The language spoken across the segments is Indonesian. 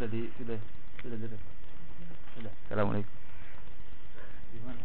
sudah di sudah sudah sudah. Sudah. Assalamualaikum. Gimana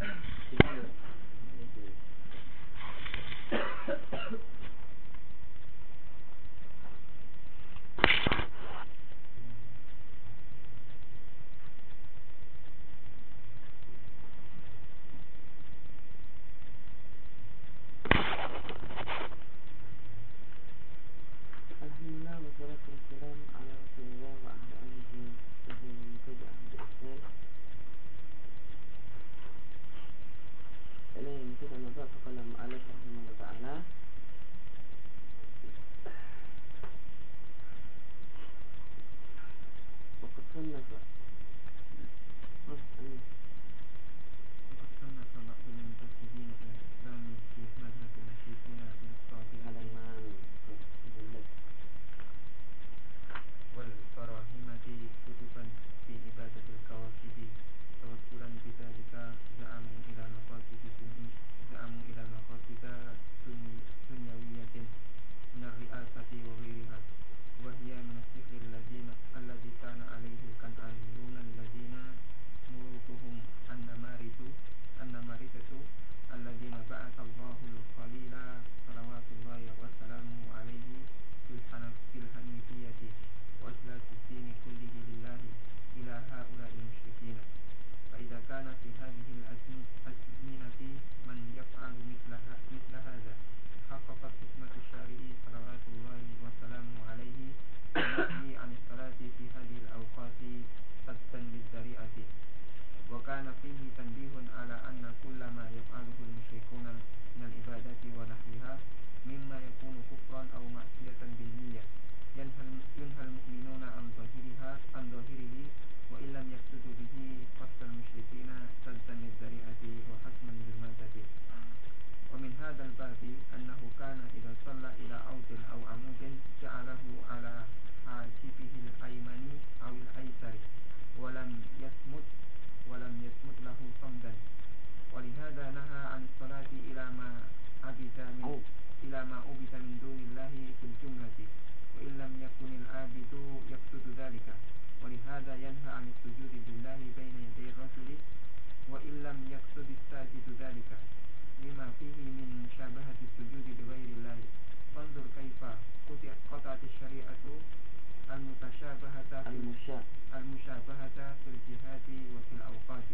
المشابهة في الجهات وفي الأوقات.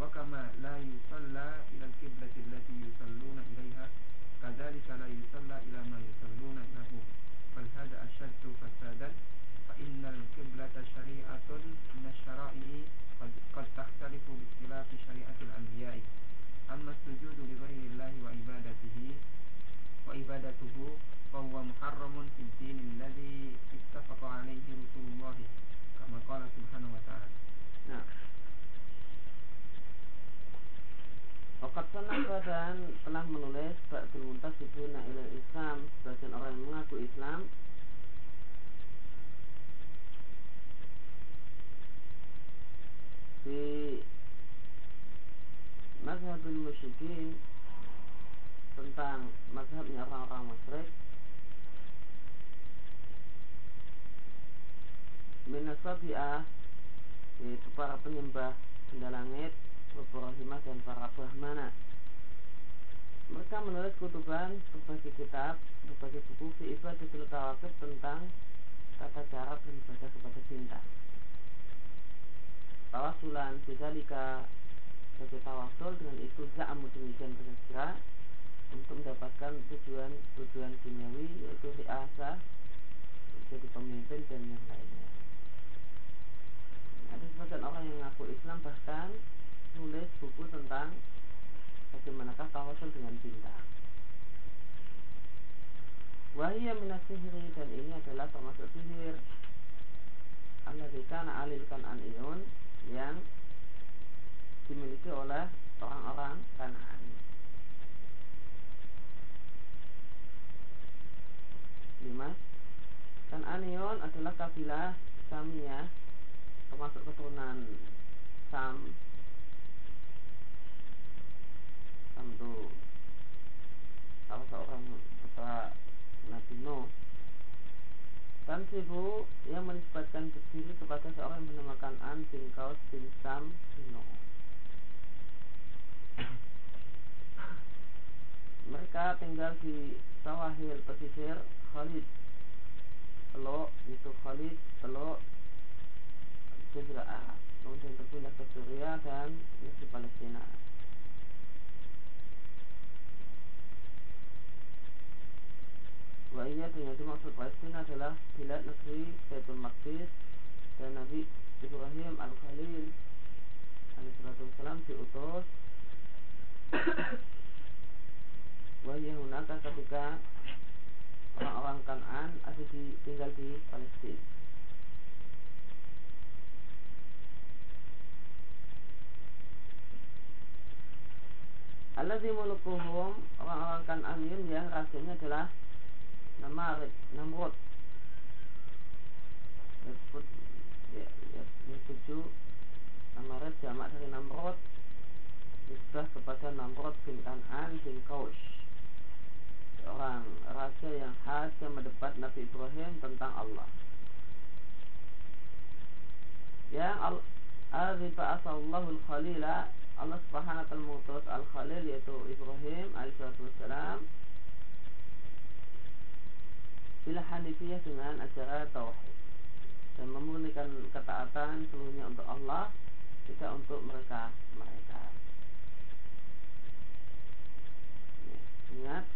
وكما لا يصلى إلى القبلة التي يصلون إليها كذلك لا يصلى إلى ما يصلون له. بل هذا أشد فسادا. فإن القبلة شريعة من الشرائع قد تختلف باختلاف شريعة الأنبياء. أما السجود لغير الله وعبادته وعبادته فهو محرم في الدين الذي اتفق عليه رسول الله. kama qala subhanahu wa ta'ala. Ya. Nah. Waqat sanaka dan telah menulis Ba'dul Muntasibuna ila Islam Sebagian orang yang mengaku Islam Di Mazhabul Musyrikin Tentang mazhabnya orang-orang musyrik Minasabi'ah yaitu para penyembah benda langit Wabrahimah dan para Brahmana mereka menulis kutuban berbagai kitab berbagai buku fi ibadah kawakib tentang tata cara beribadah kepada bintang tawasulan bisalika sebagai tawasul dengan itu za'amu demikian berkira untuk mendapatkan tujuan tujuan duniawi yaitu riasa jadi pemimpin dan yang lainnya ada sebagian orang yang ngaku Islam bahkan nulis buku tentang bagaimanakah tawasul dengan bintang. Wahia minas sihri dan ini adalah termasuk sihir Alladhi kana alilkan aniyun yang dimiliki oleh orang-orang Kanaan. Lima Kananion adalah kabilah Samiyah termasuk keturunan Sam. Sam itu salah seorang putra Nabi Nuh. Dan Yansibu yang menisbatkan diri kepada seorang yang bernamakan An bin Kaus bin Sam bin. Mereka tinggal di Sawahil pesisir Khalid. Teluk itu Khalid Teluk Jazirah Kemudian terpindah ke Syria dan di Palestina Wa iya dengan dimaksud Palestina adalah Bilad negeri Baitul Maqdis Dan Nabi Ibrahim Al-Khalil Alaihissalam diutus Wahia hunaka ketika orang-orang Kanan di, tinggal di Palestina. Allah di mulukuhum orang-orang Kanan yang rajanya adalah Namarid, Namrud. Disebut ya, ya, ya tujuh Namarid jamak dari Namrud nisbah kepada Namrud bin Kanan bin Kaush seorang raja yang khas yang mendebat Nabi Ibrahim tentang Allah yang al-Azibah asallahu al-Khalila Allah subhanahu wa ta'ala mengutus al-Khalil yaitu Ibrahim alaihissalam bila hanifiyah dengan ajaran tauhid dan memurnikan ketaatan seluruhnya untuk Allah tidak untuk mereka mereka. Ingat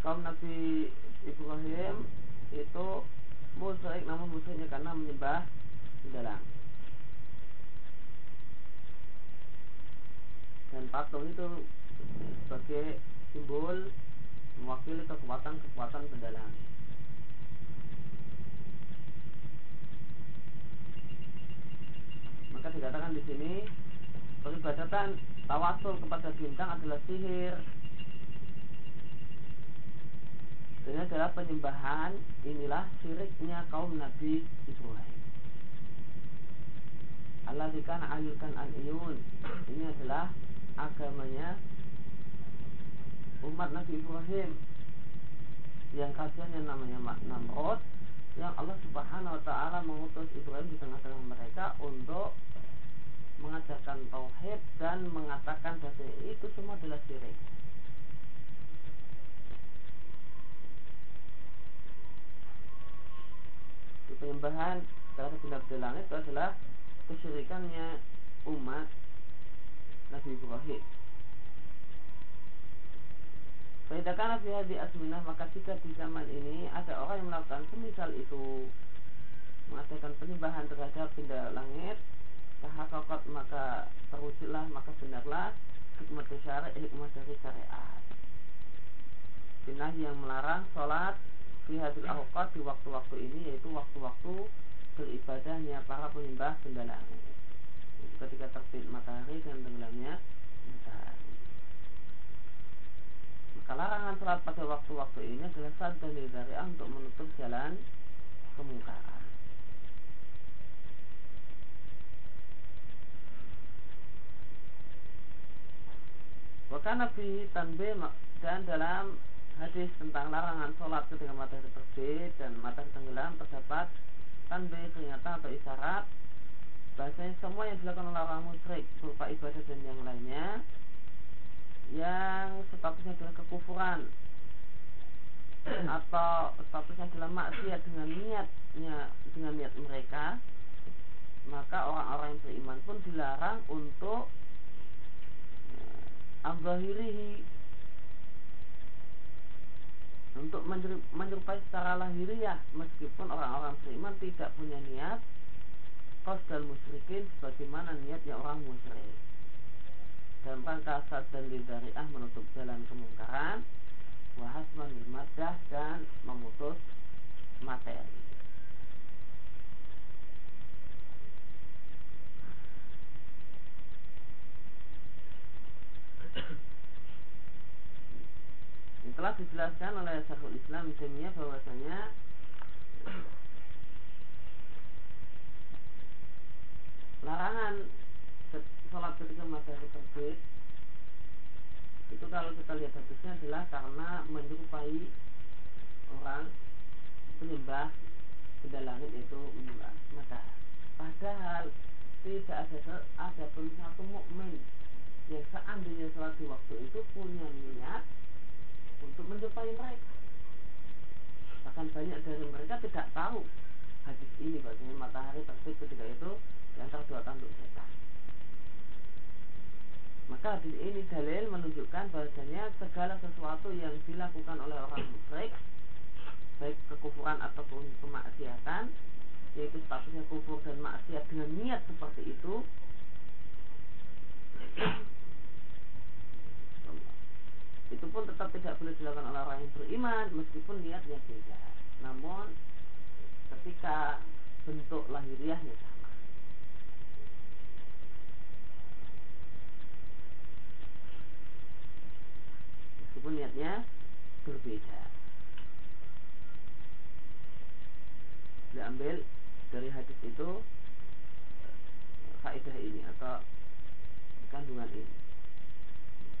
kaum Nabi Ibrahim itu musyrik namun musyriknya karena menyembah dalam dan patung itu sebagai simbol mewakili kekuatan-kekuatan pendalam. Maka dikatakan di sini peribadatan tawasul kepada bintang adalah sihir ini adalah penyembahan inilah syiriknya kaum Nabi Ibrahim. Allah dikan alilkan al-iyun. Ini adalah agamanya umat Nabi Ibrahim yang kasihannya namanya Namrud yang Allah Subhanahu wa taala mengutus Ibrahim di tengah-tengah mereka untuk mengajarkan tauhid dan mengatakan bahwa itu semua adalah syirik. penyembahan terhadap benda-benda langit itu adalah kesyirikannya umat Nabi Ibrahim. Faidakan Nabi Hadi Asminah maka jika di zaman ini ada orang yang melakukan semisal itu mengadakan penyembahan terhadap benda langit tahakokot maka terwujudlah maka benarlah hikmat syariat hikmat dari syariat. Binah yang melarang sholat fi hadil di waktu-waktu ini yaitu waktu-waktu beribadahnya para penyembah benda langit ketika terbit matahari dan tenggelamnya matahari. Maka larangan sholat pada waktu-waktu ini adalah sad dan dari untuk menutup jalan kemungkaran. Bahkan Nabi Tanbe dan dalam hadis tentang larangan sholat ketika matahari terbit dan matahari tenggelam terdapat tanbih peringatan atau isyarat bahasanya semua yang dilakukan oleh orang musyrik berupa ibadah dan yang lainnya yang statusnya adalah kekufuran atau statusnya adalah maksiat dengan niatnya dengan niat mereka maka orang-orang yang beriman pun dilarang untuk ambahirihi ya, untuk menyerupai secara lahiriah meskipun orang-orang beriman tidak punya niat dan musyrikin sebagaimana niatnya orang musyrik. Dan rangka sad dan lidariah menutup jalan kemungkaran wahasman madah dan memutus materi. Telah dijelaskan oleh Syekhul Islam Taimiyah bahwasanya larangan sholat ketika matahari terbit itu kalau kita lihat hadisnya adalah karena menyerupai orang penyembah benda langit itu menyembah matahari. Padahal tidak ada ada pun satu mukmin yang seandainya sholat di waktu itu punya niat untuk menjumpai mereka. Bahkan banyak dari mereka tidak tahu hadis ini bahwasanya matahari terbit ketika itu antara dua tanduk setan. Maka hadis ini dalil menunjukkan bahwasanya segala sesuatu yang dilakukan oleh orang musyrik baik kekufuran ataupun kemaksiatan yaitu statusnya kufur dan maksiat dengan niat seperti itu itu pun tetap tidak boleh dilakukan oleh orang yang beriman meskipun niatnya beda namun ketika bentuk lahiriahnya sama. Meskipun niatnya berbeda. Diambil dari hadis itu faedah ini atau kandungan ini.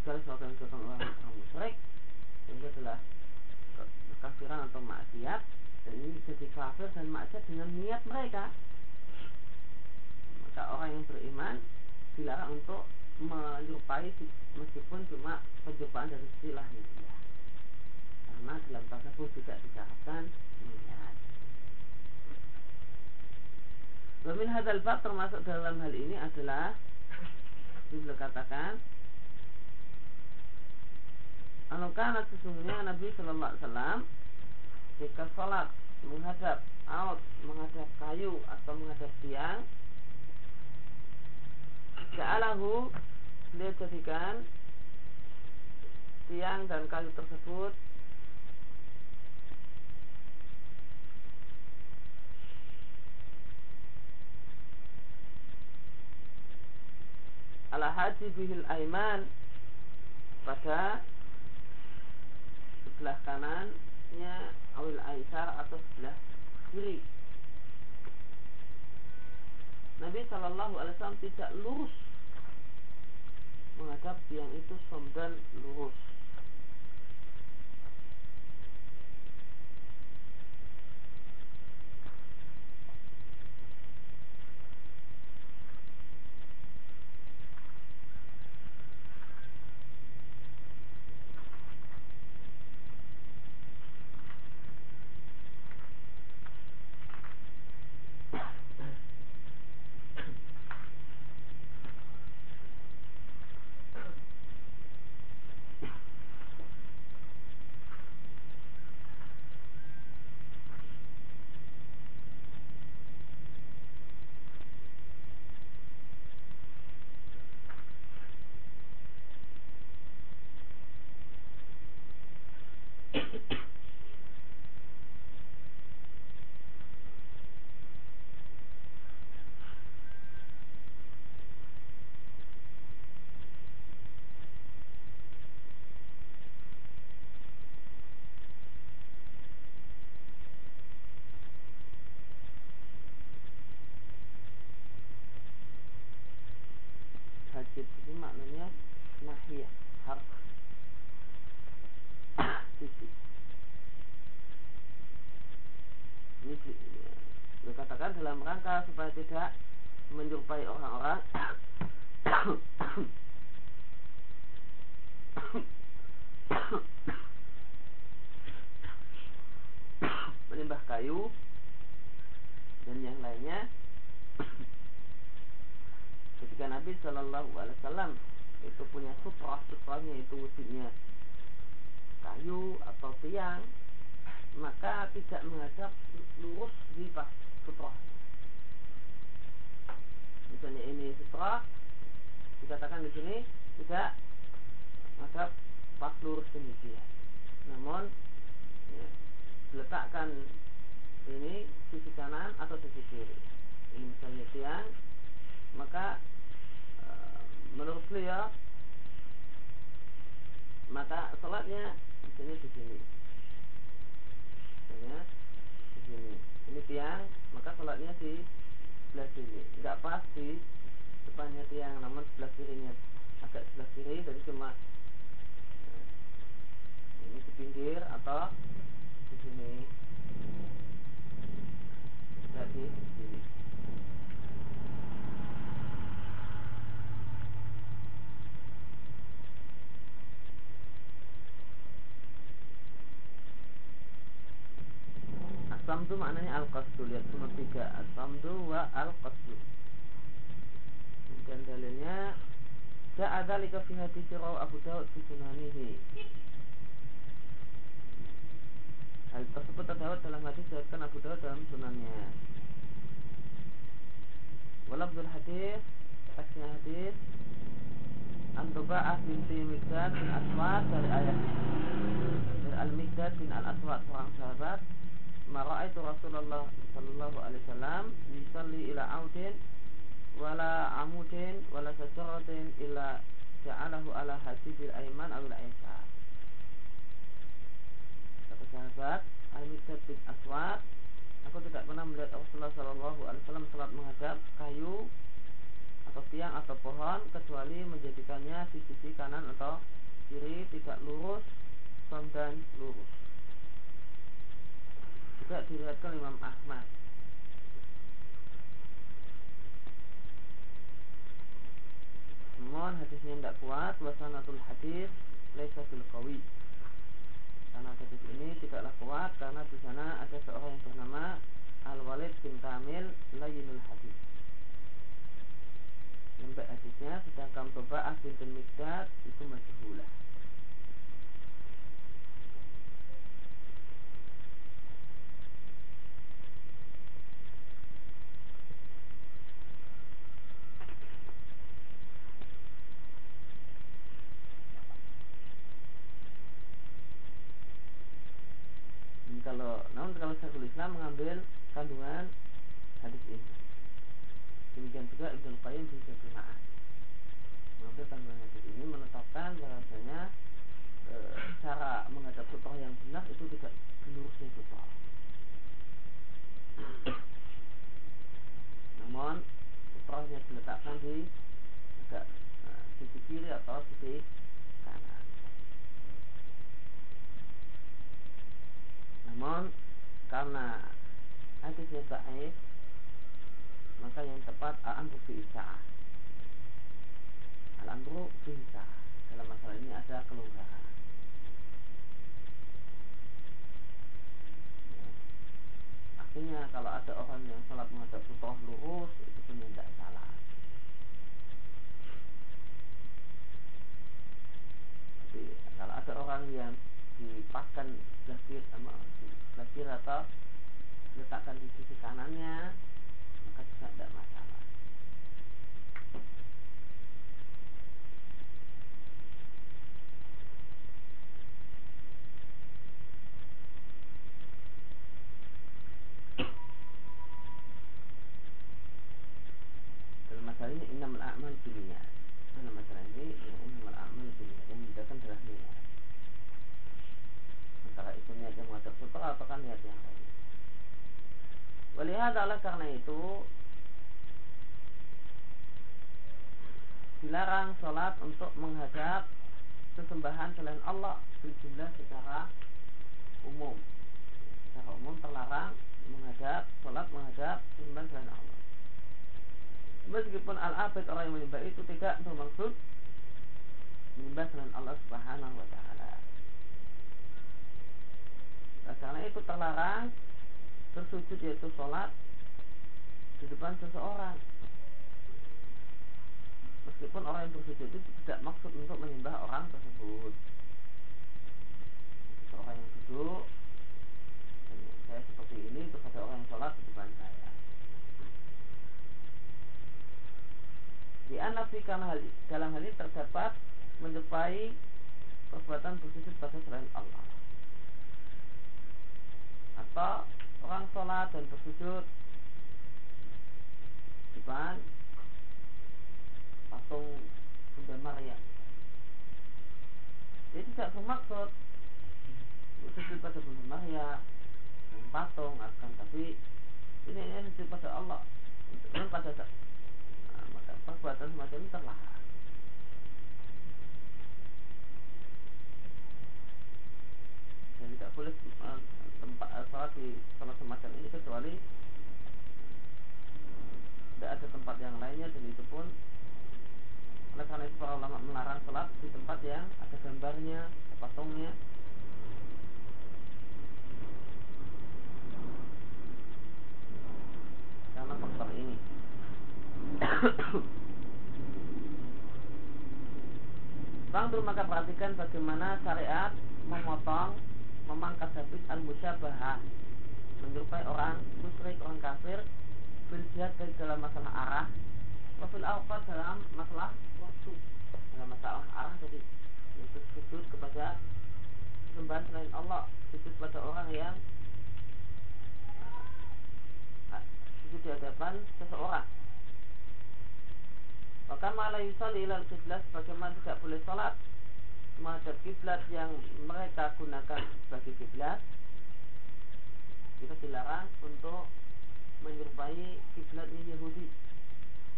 Segala sesuatu yang oleh orang musyrik itu adalah kekafiran atau maksiat ini jadi kafir dan maksiat dengan niat mereka. Maka orang yang beriman dilarang untuk menyerupai meskipun cuma penjumpai dari sisi lahiriah karena dalam tasawuf tidak disyaratkan niat Wamin hadal bab termasuk dalam hal ini adalah Biblia katakan Anukana sesungguhnya Nabi Shallallahu Alaihi Wasallam jika sholat menghadap out, menghadap kayu atau menghadap tiang, Ja'alahu dia jadikan tiang dan kayu tersebut. Ala haji bihil aiman pada sebelah kanannya awil aisar atau sebelah kiri. Nabi Shallallahu Alaihi Wasallam tidak lurus menghadap tiang itu somdan lurus hajib ini maknanya nahiyah harf sisi ini dikatakan dalam rangka supaya tidak menyerupai orang-orang. Menimbah kayu dan yang lainnya. Ketika Nabi Shallallahu Alaihi Wasallam itu punya sutra sutranya itu wujudnya kayu atau tiang maka tidak menghadap lurus di pas sutra misalnya ini sutra dikatakan di sini tidak menghadap pas lurus demikian namun ya, diletakkan ini sisi kanan atau sisi kiri. Ini misalnya tiang maka e, menurut beliau maka sholatnya di sini di sini. Ini tiang maka sholatnya di sebelah sini nggak pas di depannya tiang namun sebelah kirinya agak sebelah kiri jadi cuma e, ini di pinggir atau di sini As-samdu maknanya al-qasdu. Lihat nomor tiga. As-samdu wa al-qasdu. Dan dalilnya Ja'adhalika fi hadis Abu Dawud fi sunanihi. Hal tersebut terdapat dalam hadis Jawabkan Abu Dawud dalam sunannya. Walabdul hadis Teksnya hadis Antuba'ah binti Mikdad bin Aswad dari ayat dari Al-Mikdad bin Al-Aswad seorang sahabat Mara'aitu Rasulullah sallallahu alaihi wasallam yusalli ila audin wala amudin wala sajaratin illa ja'alahu ala hadibil aiman awil aisar kata sahabat Al-Mikdad bin Aswad aku tidak pernah melihat Rasulullah sallallahu alaihi wasallam salat menghadap kayu atau tiang atau pohon kecuali menjadikannya di sisi kanan atau kiri tidak lurus dan lurus juga diriwayatkan Imam Ahmad. Namun hadisnya tidak kuat wasanatul hadis laisa bil qawi. Karena hadis ini tidaklah kuat karena di sana ada seorang yang bernama Al Walid bin Kamil Layinul Hadis. Lembek hadisnya sedangkan Baba'ah bin Mikdad itu majhulah kalau namun kalau Syekhul Islam mengambil kandungan hadis ini demikian juga Ibnu Qayyim di Zadul Ma'ad mengambil kandungan hadis ini menetapkan bahwasanya e, cara menghadap sutra yang benar itu tidak lurusnya sutra namun sutranya diletakkan di agak e, sisi kiri atau sisi kanan. Namun karena hadisnya baik. Maka yang tepat al-amru fi isa'ah. Al-amru dalam masalah ini ada kelonggaran ya. artinya kalau ada orang yang salat menghadap sutroh lurus itu pun tidak salah. Tapi kalau ada orang yang dipaskan sebelah kiri atau letakkan di sisi kanannya maka juga tidak masalah. Dalam masalah ini innamal a'mal binniyat. Dalam masalah ini innamal a'mal binniyat. Yang membedakan adalah niat. Antara itu niat yang menghadap sutra ataukah niat yang lain Walihada adalah karena itu dilarang sholat untuk menghadap sesembahan selain Allah berjumlah secara umum. Secara umum terlarang menghadap sholat menghadap sesembahan selain Allah. Meskipun al-abid orang yang menyembah itu tidak bermaksud menyembah selain Allah Subhanahu wa taala. Nah, karena itu terlarang bersujud yaitu sholat di depan seseorang. Meskipun orang yang bersujud itu tidak maksud untuk menyembah orang tersebut. Seorang yang duduk saya seperti ini terus ada orang yang sholat di depan saya. Di anafi karena hal, dalam hal ini terdapat menyepai perbuatan bersujud pada selain Allah. Atau orang sholat dan bersujud depan patung Bunda Maryam. Jadi tidak bermaksud sujud pada Bunda Maryam dan patung akan tapi ini ini pada Allah. Dan pada nah, maka perbuatan semacam ini terlarang. ulama melarang sholat di tempat yang ada gambarnya, ada patungnya. Karena faktor ini. Bang dulu maka perhatikan bagaimana syariat memotong, memangkas habis al-musyabahah menyerupai orang musyrik, orang kafir berjihad dalam masalah arah wafil awal dalam masalah waktu dalam masalah arah jadi yaitu sujud kepada sembahan selain Allah sujud pada orang yang uh, sujud di hadapan seseorang maka malah yusalli ilal kiblat bagaimana tidak boleh sholat menghadap kiblat yang mereka gunakan sebagai kiblat kita dilarang untuk menyerupai kiblatnya Yahudi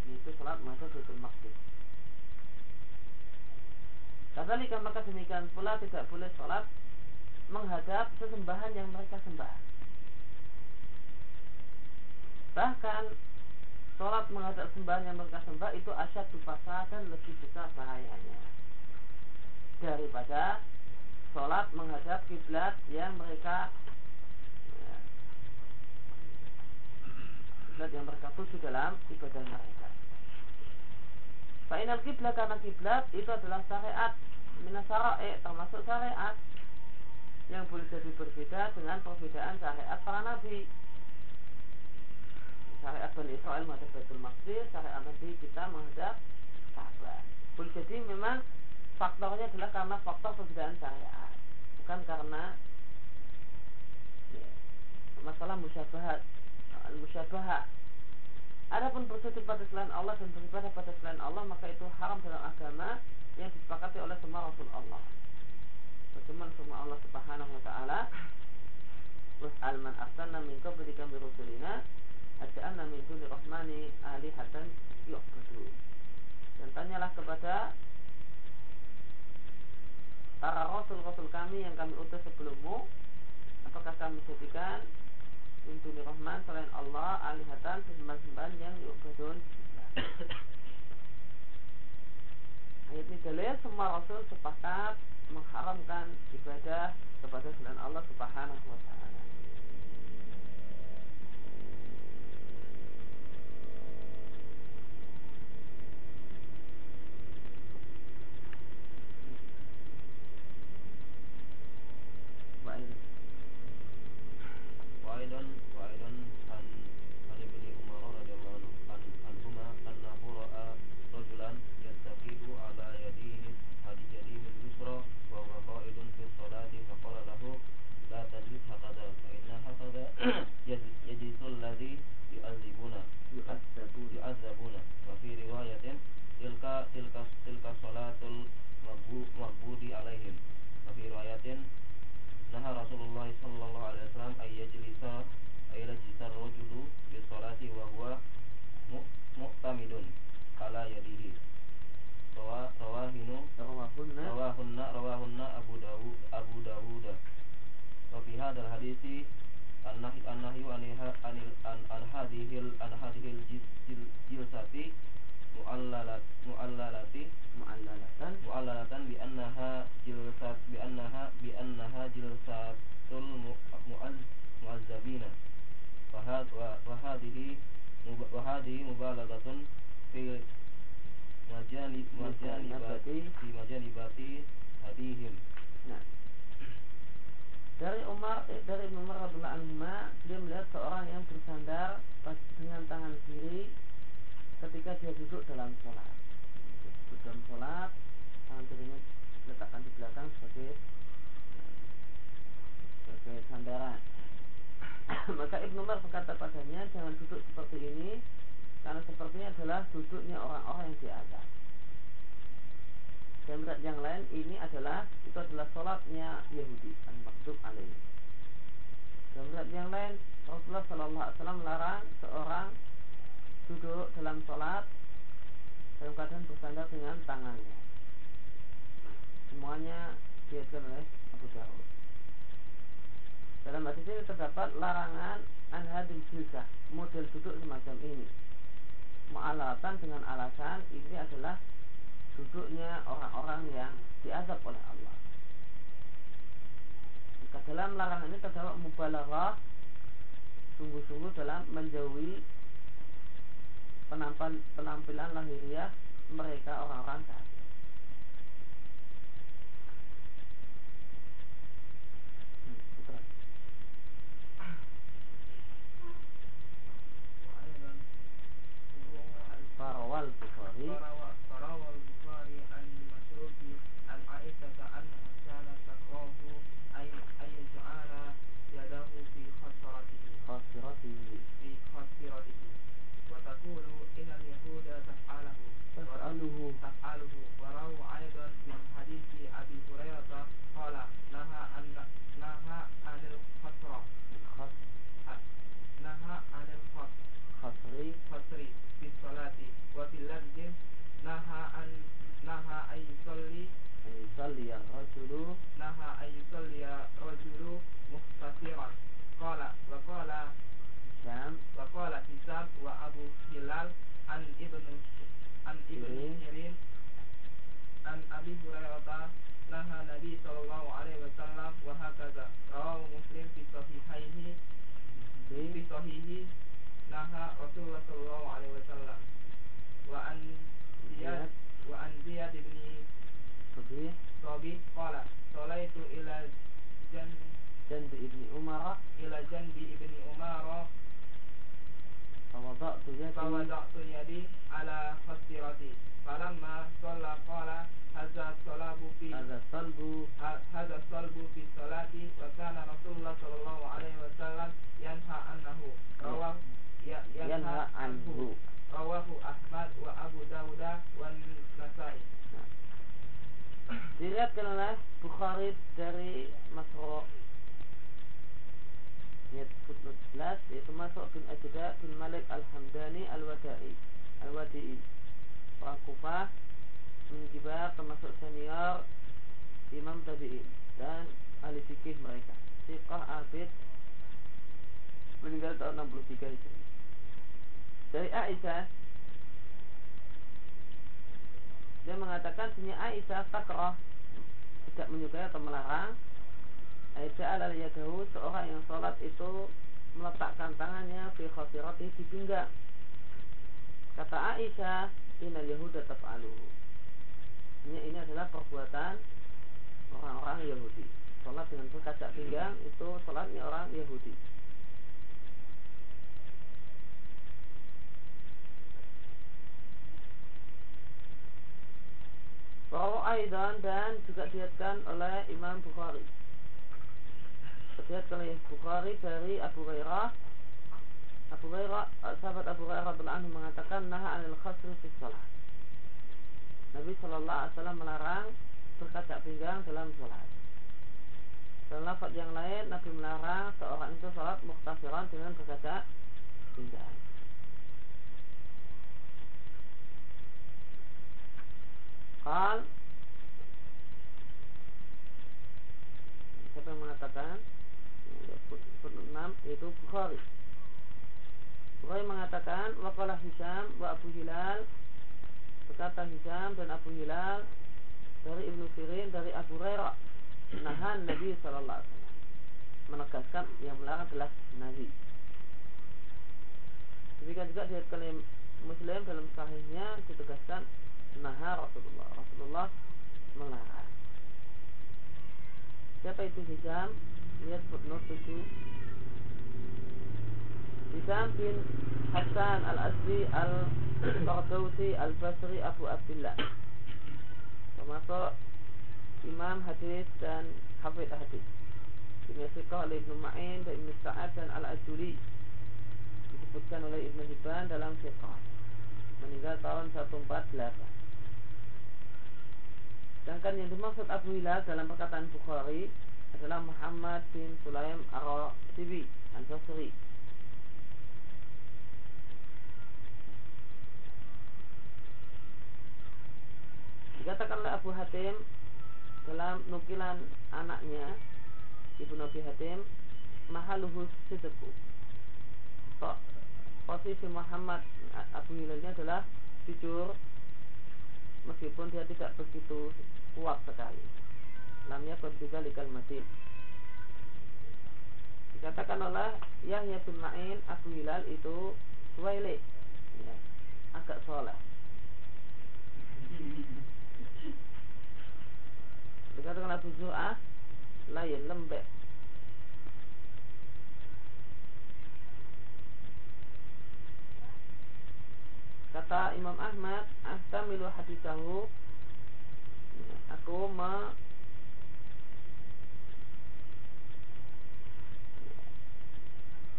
yaitu sholat menghadap Baitul Maqdis. Kadzalika maka demikian pula tidak boleh sholat menghadap sesembahan yang mereka sembah. Bahkan sholat menghadap sembahan yang mereka sembah itu asyad pasal dan lebih besar bahayanya daripada sholat menghadap kiblat yang mereka kiblat yang mereka tuju dalam ibadah mereka. Fa'inal kiblat karena kiblat itu adalah syariat minasara'i termasuk syariat yang boleh jadi berbeda dengan perbedaan syariat para nabi. Syariat Bani Israel menghadap Baitul Maqdis, syariat Nabi kita menghadap Ka'bah. Boleh jadi memang faktornya adalah karena faktor perbedaan syariat, bukan karena ya, masalah musyabahat al-musyabahah. Adapun bersujud pada selain Allah dan beribadah pada selain Allah maka itu haram dalam agama yang disepakati oleh semua Rasul Allah. Bagaimana semua Allah Subhanahu wa taala Was'al man arsalna min qablika min rusulina aja'alna min duni rahmani alihatan yu'budu. Dan tanyalah kepada para rasul-rasul kami yang kami utus sebelummu apakah kami jadikan Min rahman selain Allah alihatan sembahan-sembahan yang yu'badun. Ayat ini dalil semua rasul sepakat mengharamkan ibadah kepada selain Allah Subhanahu wa ketika dia duduk dalam sholat. Duduk dalam sholat tangan kirinya letakkan di belakang sebagai sebagai sandaran. Maka Ibnu Umar berkata padanya jangan duduk seperti ini karena sepertinya adalah duduknya orang-orang yang di atas. Dan berat yang lain ini adalah itu adalah sholatnya Yahudi dan maktub alim dan berat yang lain Rasulullah saw melarang seorang duduk dalam sholat dalam keadaan bersandar dengan tangannya. Semuanya diatkan oleh Abu Daud. dalam hadis ini terdapat larangan anhadil jilsah model duduk semacam ini. Mengalatan dengan alasan ini adalah duduknya orang-orang yang diazab oleh Allah. Dalam larangan ini terdapat mubalaghah sungguh-sungguh dalam menjauhi penampil, penampilan lahiriah mereka orang-orang kafir. فروى البخاري إلى اليهود تفعله. تفعله تفعله ورووا أيضا من حديث أبي هريرة قال نهى أن نهى عن الخسرة نهى عن الخسر خسري خسري في الصلاة. وفي اللفظ نهى أن نهى أن يصلي. أن يصلي الرجل. نهى أن يصلي الرجل مختصرا قال وقال هشام. وقال هشام وأبو هلال an ibnu an ibnu hmm. Hirin an Abi Hurairah naha Nabi sallallahu alaihi wasallam wa hakaza. Rawahu Muslim fi sahihaihi hmm. fi sahihi naha Rasulullah sallallahu alaihi wasallam. Wa an Ziyad wa an Ziyad ibni Sabi Sabi qala salaitu ila jan janbi ibni Umar ila janbi ibni Umar. فوضعت يدي على خصرتي فلما صلى قال هذا الصلاب في هذا الصلب ه- هذا الصلب في الصلاة وكان رسول الله صلى الله عليه وسلم ينهى عنه رواه ي- ينهى عنه رواه أحمد وأبو داود والنسائي diriatkan oleh Bukhari dari Al-Wadi'i Orang Kufah Menjibar termasuk senior Imam Tabi'in Dan ahli fikih mereka. Siqah Abid Meninggal tahun 63 Hijri. Dari Aisyah dia mengatakan punya Aisyah takrah tidak menyukai atau melarang. Aisyah adalah yadahu seorang yang sholat itu meletakkan tangannya fi khasirati di pinggang kata Aisyah inal yahuda taf'aluhu. Ini, ini adalah perbuatan orang-orang Yahudi. Sholat dengan berkaca pinggang itu sholatnya orang Yahudi. Bahwa Aidan dan juga diatkan oleh Imam Bukhari. Diatkan oleh Bukhari dari Abu Hurairah Abu Hurairah, sahabat Abu Hurairah berlaku mengatakan Naha anil khasri fi salat Nabi Shallallahu Alaihi Wasallam melarang berkaca pinggang dalam sholat. Dalam lafaz yang lain Nabi melarang seorang itu sholat muhtasiran dengan berkaca pinggang. Qal Siapa yang mengatakan? Footnote 6 yaitu Bukhari Bukhari mengatakan Waqala Hisham wa Abu Hilal. Berkata Hisham dan Abu Hilal Dari Ibnu Sirin dari Abu Hurairah Nahan Nabi Sallallahu Alaihi Wasallam. Menegaskan yang melarang adalah Nabi. Demikian juga dilihatkan oleh Muslim dalam sahihnya ditegaskan Naha Rasulullah. Rasulullah melarang. Siapa itu Hisham? Lihat footnote 7 Hisham bin Hasan Al-Asri Al-Qardausi Al-Basri Abu Abdullah Termasuk Imam hadis dan Hafid hadis. Ibn Siqah oleh Ibn Ma'in dan Ibn Sa'ad dan Al-Ajuri Disebutkan oleh Ibn Hibban dalam Siqah Meninggal tahun 148 Sedangkan yang dimaksud Abu Hilal dalam perkataan Bukhari adalah Muhammad bin Sulaim Ar-Sibi Al-Basri. Dikatakan oleh Abu Hatim dalam nukilan anaknya Ibu Nabi Hatim mahaluhu sidqu. Posisi Muhammad Abu Hilal ini adalah jujur meskipun dia tidak begitu kuat sekali. Lamnya juga likal masih. Dikatakan oleh Yahya bin Ma'in Abu Hilal itu Suwaili ya, agak soleh. Dikatakan Abu Zu'ah lain lembek. Kata Imam Ahmad, "Astamilu hadisahu" Aku me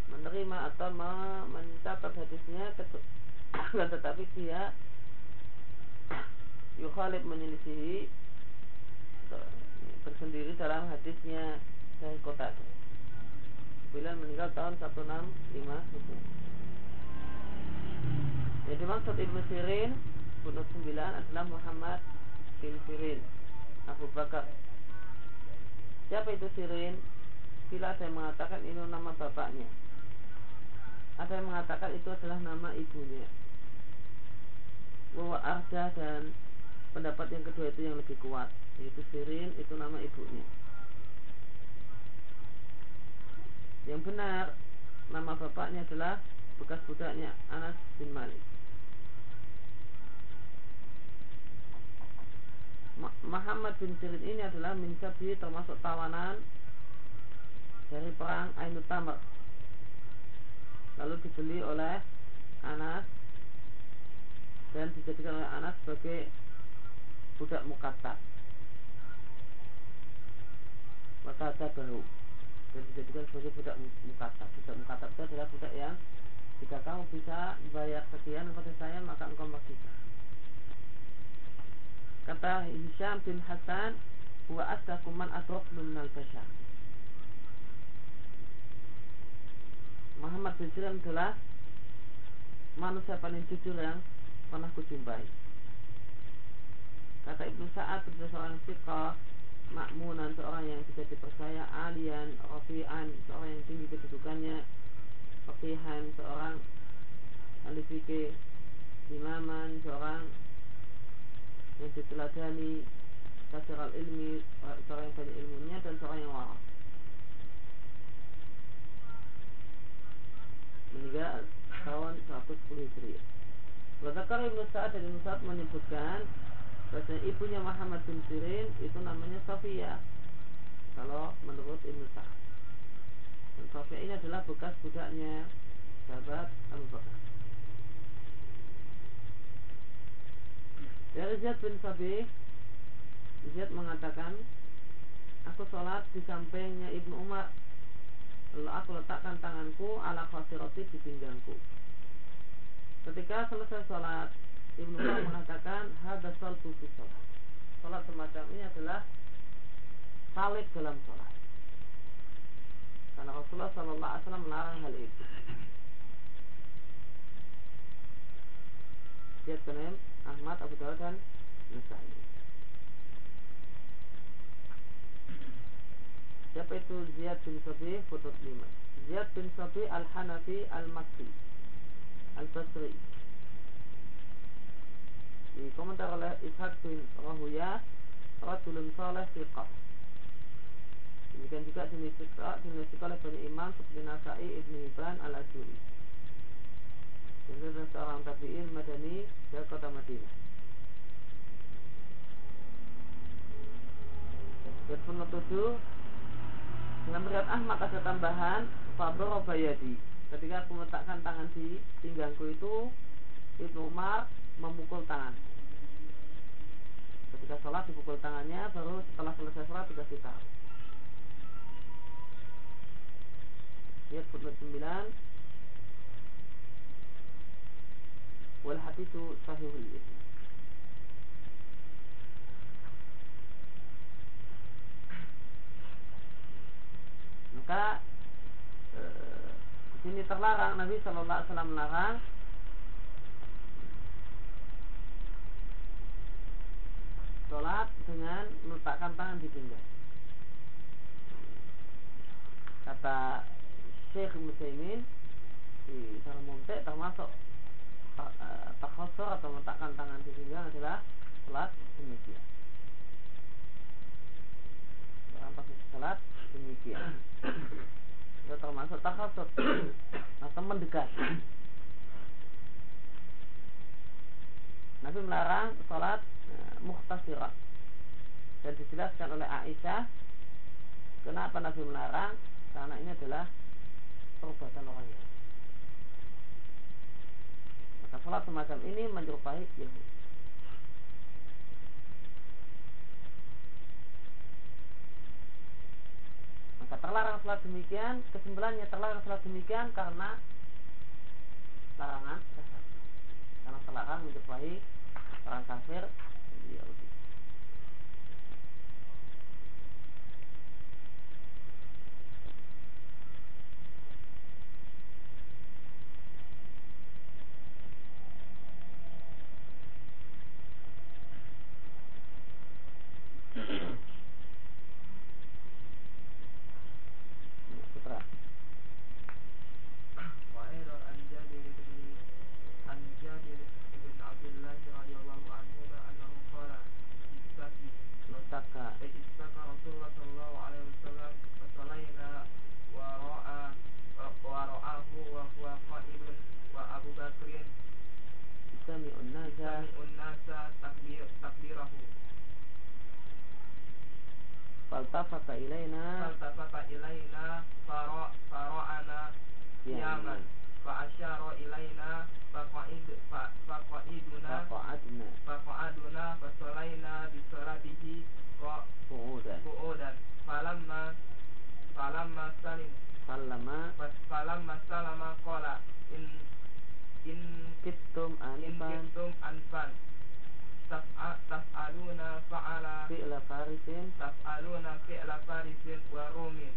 menerima atau me mencatat hadisnya tetapi dia yukhalib menyelisihi tersendiri dalam hadisnya dari kota itu. Meninggal tahun 165 Hijriah. Yang dimaksud Ibnu Sirin Bunut 9 adalah Muhammad bin Sirin Abu Bakar Siapa itu Sirin? Bila ada yang mengatakan ini nama bapaknya Ada yang mengatakan itu adalah nama ibunya Bahwa Arda dan pendapat yang kedua itu yang lebih kuat Yaitu Sirin itu nama ibunya. Yang benar Nama bapaknya adalah bekas budaknya Anas bin Malik. Muhammad bin Sirin ini adalah min sabi termasuk tawanan dari perang Ainut Tamar lalu dibeli oleh Anas dan dijadikan oleh Anas sebagai budak mukatab maka baru dan dijadikan sebagai budak mukatab budak mukatab itu adalah budak yang jika kamu bisa bayar sekian kepada saya maka engkau merdeka. Kata Hisham bin Hasan wa asdaquman adrok minal bashar. Muhammad bin Sirin adalah manusia paling jujur yang pernah kujumpai. Kata Ibnu Sa'ad adalah seorang makmunan seorang yang bisa dipercaya alian rafi'an seorang yang tinggi kedudukannya faqihan seorang ahli fikih imaman seorang yang diteladani kasir ilmi seorang yang banyak ilmunya dan seorang yang waras meninggal tahun 110 Hijriah. Wadakar Ibnu Sa'ad dan Ibnu Sa'ad menyebutkan bahwa ibunya Muhammad bin Sirin itu namanya Sofia. Kalau menurut Ibnu Sa'ad. Sofia ini adalah bekas budaknya sahabat Abu Bakar. Dari Ziyad bin Sabi Ziyad mengatakan Aku sholat di sampingnya Ibnu Umar Lalu aku letakkan tanganku ala khasirati di pinggangku. Ketika selesai sholat, Ibnu Umar mengatakan hada salbu fi sholat. Sholat semacam ini adalah salib dalam sholat. Karena Rasulullah Sallallahu Alaihi Wasallam melarang hal itu. Jad Benem, Ahmad, Abu Dawud dan Nasai. Siapa itu Ziyad bin Sabi Putut lima Ziyad bin Sabi Al-Hanafi Al-Makki Al-Basri Dikomentar oleh Ishaq bin Rahuya Rajulun Saleh Fiqah Demikian juga jenis Fiqah Dimiliki oleh banyak imam seperti Nasai Ibn Hibban Al-Ajuri Ini adalah seorang tabi'in Madani dari kota Madinah. Dan penutup dengan melihat Ahmad ada tambahan Fabro Bayadi Ketika aku meletakkan tangan di pinggangku itu Ibnu Umar memukul tangan Ketika sholat dipukul tangannya Baru setelah selesai sholat dikasih tahu Lihat footnote 9 Wal hadithu sahihul islam maka e, di sini terlarang Nabi Shallallahu Alaihi Wasallam melarang sholat dengan meletakkan tangan di pinggang. Kata Syekh Musaimin di Sarah Mumte termasuk e, takhosor atau meletakkan tangan di pinggang adalah sholat demikian. Dalam posisi sholat demikian itu termasuk takasut atau mendekat Nabi melarang sholat e, muhtasirat dan dijelaskan oleh Aisyah kenapa Nabi melarang? Karena ini adalah perbuatan orang yang maka sholat semacam ini menyerupai Yahudi. Maka terlarang sholat demikian Kesimpulannya terlarang sholat demikian Karena larangan Karena terlarang menjumpai orang kafir Yahudi falamma salim. Falamma. Falamma salama qala. In in kittum anfan. in kittum anfan. Taf'aluna fa'ala. Fi'la farisin. Taf'aluna fi'la farisin wa rumin.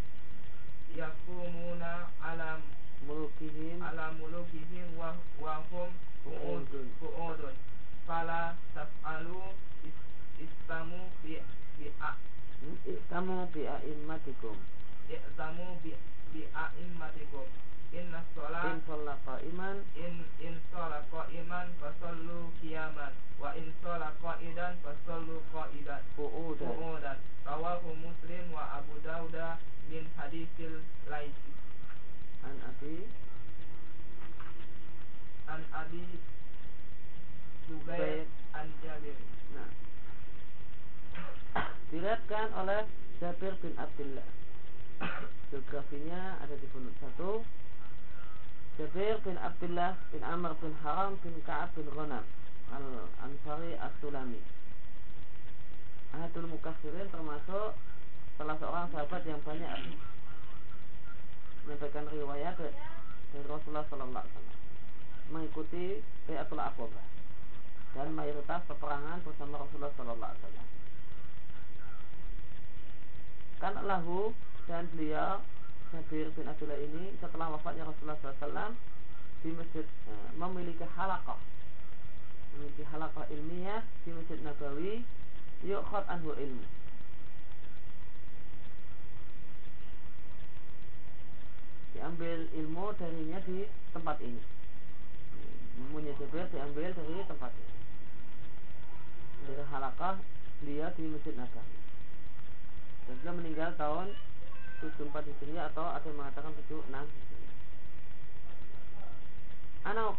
Yakumuna alam mulukihim ala mulukihim wa wa hum qu'udun. qu'udun. Fala taf'alu istamu bi bi hmm? istamu bi a'immatikum i'tamu bi bi a'immatikum inna sholat in sholat qa'iman. In in sholat qa'iman fasallu qiyaman. Wa in sholat qa'idan fasallu qa'idan. Qu'udan qu'udan rawahu muslim wa abu Dauda min hadisil laisi. An abi? An abi Zubair an Jabir. Nah. Dilihatkan oleh Jabir bin Abdullah. Biografinya ada di bunut satu. Jabir bin Abdullah bin Amr bin Haram bin Ka'ab bin Ghanam Al-Ansari As-Sulami Ahadul Mukasirin termasuk salah seorang sahabat yang banyak menyampaikan riwayat dari Rasulullah Sallallahu Alaihi Wasallam. Mengikuti Bayatul Aqabah dan mayoritas peperangan bersama Rasulullah Sallallahu Alaihi Wasallam. Kan lahu dan beliau Jabir bin Abdullah ini setelah wafatnya Rasulullah SAW di masjid eh, memiliki halaqah. Memiliki halaqah ilmiah di masjid Nabawi yukhad anhu ilmu. Diambil ilmu darinya di tempat ini. Ilmunya Jabir diambil dari tempat ini. Dari halakah beliau di Masjid Nabawi. Dan beliau meninggal tahun 74 Hijriah atau ada yang mengatakan 76 Hijriah Anak